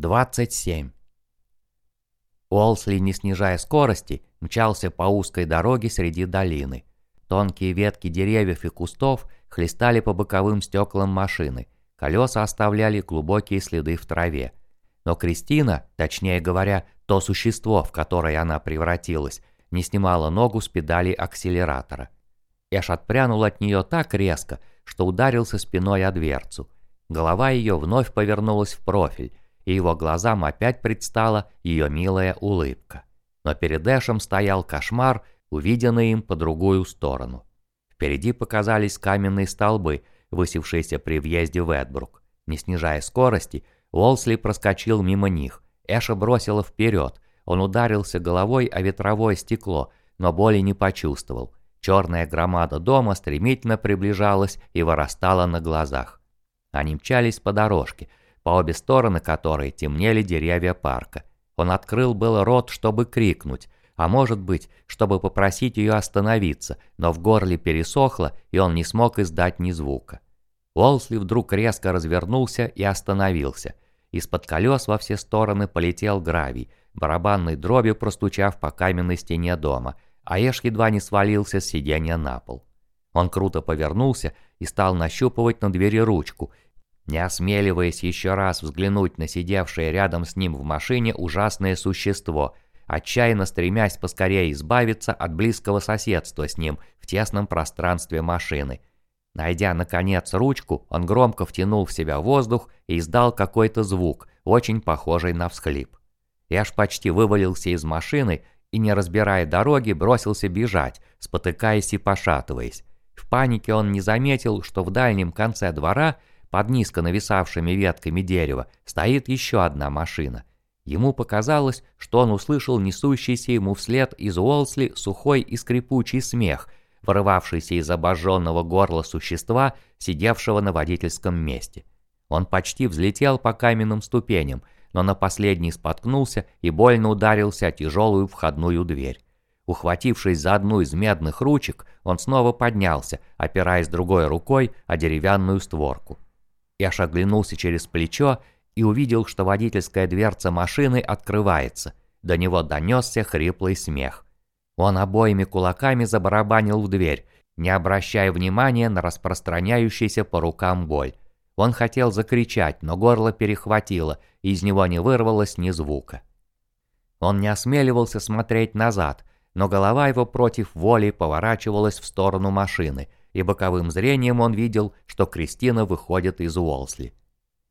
27. Уолсли, не снижая скорости, мчался по узкой дороге среди долины. Тонкие ветки деревьев и кустов хлестали по боковым стеклам машины, колеса оставляли глубокие следы в траве. Но Кристина, точнее говоря, то существо, в которое она превратилась, не снимала ногу с педали акселератора. Эш отпрянул от нее так резко, что ударился спиной о дверцу. Голова ее вновь повернулась в профиль, и его глазам опять предстала ее милая улыбка. Но перед Эшем стоял кошмар, увиденный им по другую сторону. Впереди показались каменные столбы, высевшиеся при въезде в Эдбрук. Не снижая скорости, Уолсли проскочил мимо них. Эша бросила вперед. Он ударился головой о ветровое стекло, но боли не почувствовал. Черная громада дома стремительно приближалась и вырастала на глазах. Они мчались по дорожке, по обе стороны которой темнели деревья парка. Он открыл был рот, чтобы крикнуть, а может быть, чтобы попросить ее остановиться, но в горле пересохло, и он не смог издать ни звука. Уолсли вдруг резко развернулся и остановился. Из-под колес во все стороны полетел гравий, барабанной дробью простучав по каменной стене дома, а Эш едва не свалился с сиденья на пол. Он круто повернулся и стал нащупывать на двери ручку, не осмеливаясь еще раз взглянуть на сидевшее рядом с ним в машине ужасное существо, отчаянно стремясь поскорее избавиться от близкого соседства с ним в тесном пространстве машины. Найдя, наконец, ручку, он громко втянул в себя воздух и издал какой-то звук, очень похожий на всхлип. Эш почти вывалился из машины и, не разбирая дороги, бросился бежать, спотыкаясь и пошатываясь. В панике он не заметил, что в дальнем конце двора – под низко нависавшими ветками дерева стоит еще одна машина. Ему показалось, что он услышал несущийся ему вслед из Уолсли сухой и скрипучий смех, вырывавшийся из обожженного горла существа, сидевшего на водительском месте. Он почти взлетел по каменным ступеням, но на последний споткнулся и больно ударился о тяжелую входную дверь. Ухватившись за одну из медных ручек, он снова поднялся, опираясь другой рукой о деревянную створку. Эш оглянулся через плечо и увидел, что водительская дверца машины открывается. До него донесся хриплый смех. Он обоими кулаками забарабанил в дверь, не обращая внимания на распространяющийся по рукам боль. Он хотел закричать, но горло перехватило, и из него не вырвалось ни звука. Он не осмеливался смотреть назад, но голова его против воли поворачивалась в сторону машины – и боковым зрением он видел, что Кристина выходит из Уолсли.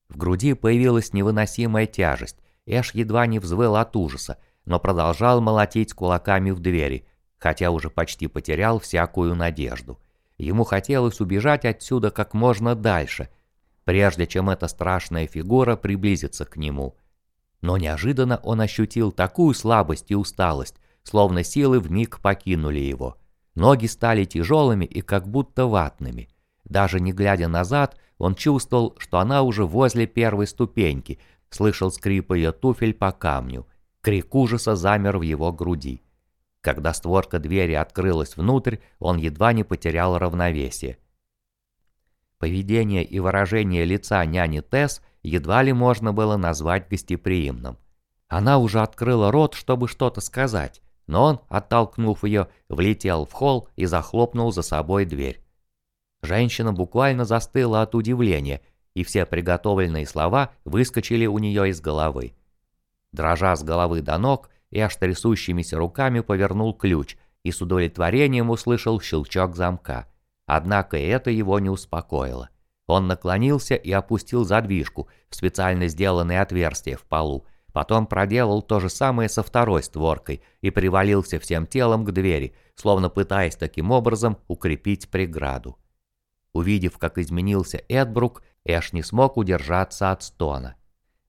В груди появилась невыносимая тяжесть, Эш едва не взвыл от ужаса, но продолжал молотить кулаками в двери, хотя уже почти потерял всякую надежду. Ему хотелось убежать отсюда как можно дальше, прежде чем эта страшная фигура приблизится к нему. Но неожиданно он ощутил такую слабость и усталость, словно силы вмиг покинули его. Ноги стали тяжелыми и как будто ватными. Даже не глядя назад, он чувствовал, что она уже возле первой ступеньки, слышал скрип ее туфель по камню. Крик ужаса замер в его груди. Когда створка двери открылась внутрь, он едва не потерял равновесие. Поведение и выражение лица няни Тесс едва ли можно было назвать гостеприимным. Она уже открыла рот, чтобы что-то сказать, но он, оттолкнув ее, влетел в холл и захлопнул за собой дверь. Женщина буквально застыла от удивления, и все приготовленные слова выскочили у нее из головы. Дрожа с головы до ног, аж трясущимися руками повернул ключ и с удовлетворением услышал щелчок замка. Однако и это его не успокоило. Он наклонился и опустил задвижку в специально сделанное отверстие в полу, Потом проделал то же самое со второй створкой и привалился всем телом к двери, словно пытаясь таким образом укрепить преграду. Увидев, как изменился Эдбрук, Эш не смог удержаться от стона.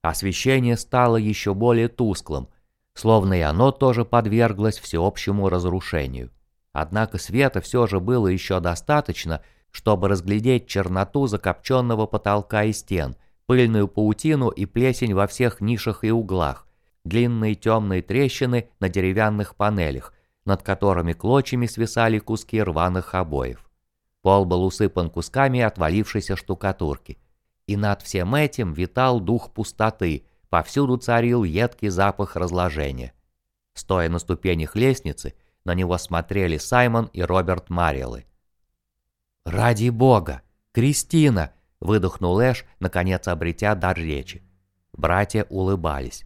Освещение стало еще более тусклым, словно и оно тоже подверглось всеобщему разрушению. Однако света все же было еще достаточно, чтобы разглядеть черноту закопченного потолка и стен – пыльную паутину и плесень во всех нишах и углах, длинные темные трещины на деревянных панелях, над которыми клочьями свисали куски рваных обоев. Пол был усыпан кусками отвалившейся штукатурки. И над всем этим витал дух пустоты, повсюду царил едкий запах разложения. Стоя на ступенях лестницы, на него смотрели Саймон и Роберт Мариэлы. «Ради бога! Кристина!» — выдохнул Эш, наконец обретя дар речи. Братья улыбались.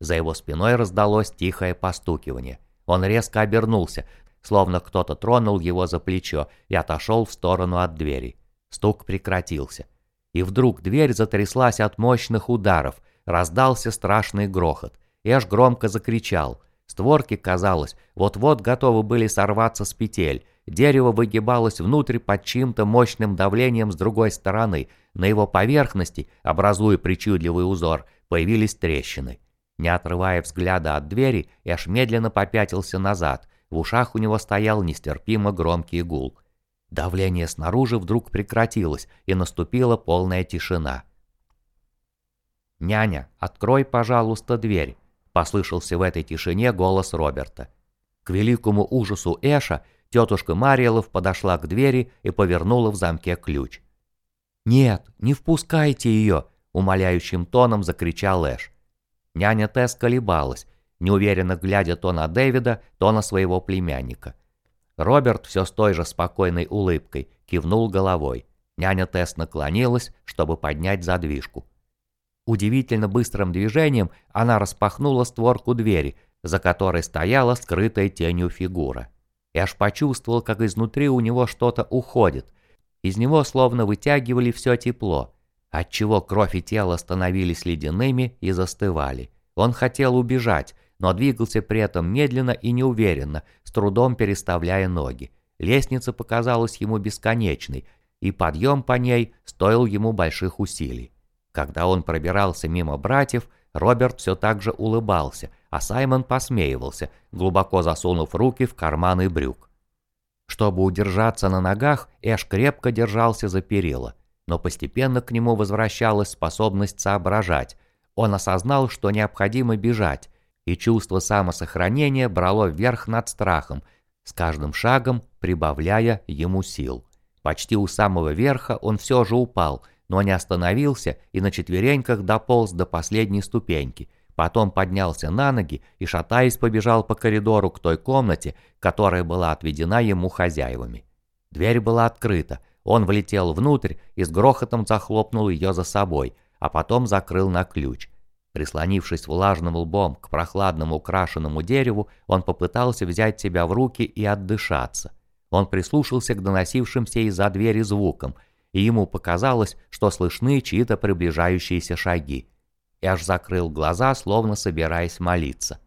За его спиной раздалось тихое постукивание. Он резко обернулся, словно кто-то тронул его за плечо и отошел в сторону от двери. Стук прекратился. И вдруг дверь затряслась от мощных ударов, раздался страшный грохот. Эш громко закричал. Створки, казалось, вот-вот готовы были сорваться с петель. Дерево выгибалось внутрь под чьим-то мощным давлением с другой стороны. На его поверхности, образуя причудливый узор, появились трещины. Не отрывая взгляда от двери, Эш медленно попятился назад. В ушах у него стоял нестерпимо громкий гул. Давление снаружи вдруг прекратилось, и наступила полная тишина. «Няня, открой, пожалуйста, дверь», — послышался в этой тишине голос Роберта. К великому ужасу Эша тетушка Мариэлов подошла к двери и повернула в замке ключ. «Нет, не впускайте ее!» — умоляющим тоном закричал Эш. Няня Тесс колебалась, неуверенно глядя то на Дэвида, то на своего племянника. Роберт все с той же спокойной улыбкой кивнул головой. Няня Тесс наклонилась, чтобы поднять задвижку. Удивительно быстрым движением она распахнула створку двери, за которой стояла скрытая тенью фигура. Аж почувствовал, как изнутри у него что-то уходит. Из него словно вытягивали все тепло, отчего кровь и тело становились ледяными и застывали. Он хотел убежать, но двигался при этом медленно и неуверенно, с трудом переставляя ноги. Лестница показалась ему бесконечной, и подъем по ней стоил ему больших усилий. Когда он пробирался мимо братьев, Роберт все так же улыбался, а Саймон посмеивался, глубоко засунув руки в карманы брюк. Чтобы удержаться на ногах, Эш крепко держался за перила, но постепенно к нему возвращалась способность соображать. Он осознал, что необходимо бежать, и чувство самосохранения брало вверх над страхом, с каждым шагом прибавляя ему сил. Почти у самого верха он все же упал – но не остановился и на четвереньках дополз до последней ступеньки. Потом поднялся на ноги и, шатаясь, побежал по коридору к той комнате, которая была отведена ему хозяевами. Дверь была открыта. Он влетел внутрь и с грохотом захлопнул ее за собой, а потом закрыл на ключ. Прислонившись влажным лбом к прохладному украшенному дереву, он попытался взять себя в руки и отдышаться. Он прислушался к доносившимся из-за двери звукам и ему показалось, что слышны чьи-то приближающиеся шаги. И аж закрыл глаза, словно собираясь молиться.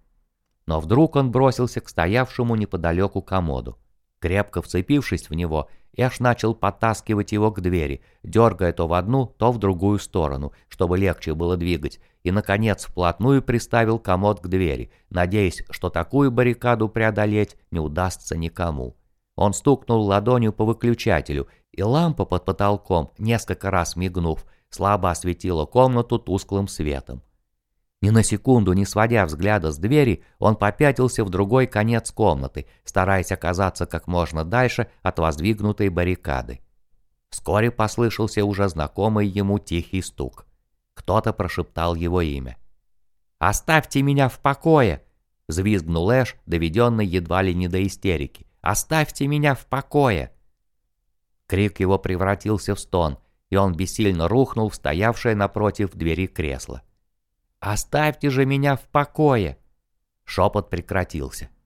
Но вдруг он бросился к стоявшему неподалеку комоду. Крепко вцепившись в него, Эш начал подтаскивать его к двери, дергая то в одну, то в другую сторону, чтобы легче было двигать, и, наконец, вплотную приставил комод к двери, надеясь, что такую баррикаду преодолеть не удастся никому. Он стукнул ладонью по выключателю, и лампа под потолком, несколько раз мигнув, слабо осветила комнату тусклым светом. Ни на секунду не сводя взгляда с двери, он попятился в другой конец комнаты, стараясь оказаться как можно дальше от воздвигнутой баррикады. Вскоре послышался уже знакомый ему тихий стук. Кто-то прошептал его имя. «Оставьте меня в покое!» — взвизгнул Эш, доведенный едва ли не до истерики. Оставьте меня в покое!» Крик его превратился в стон, и он бессильно рухнул в стоявшее напротив двери кресло. «Оставьте же меня в покое!» Шепот прекратился.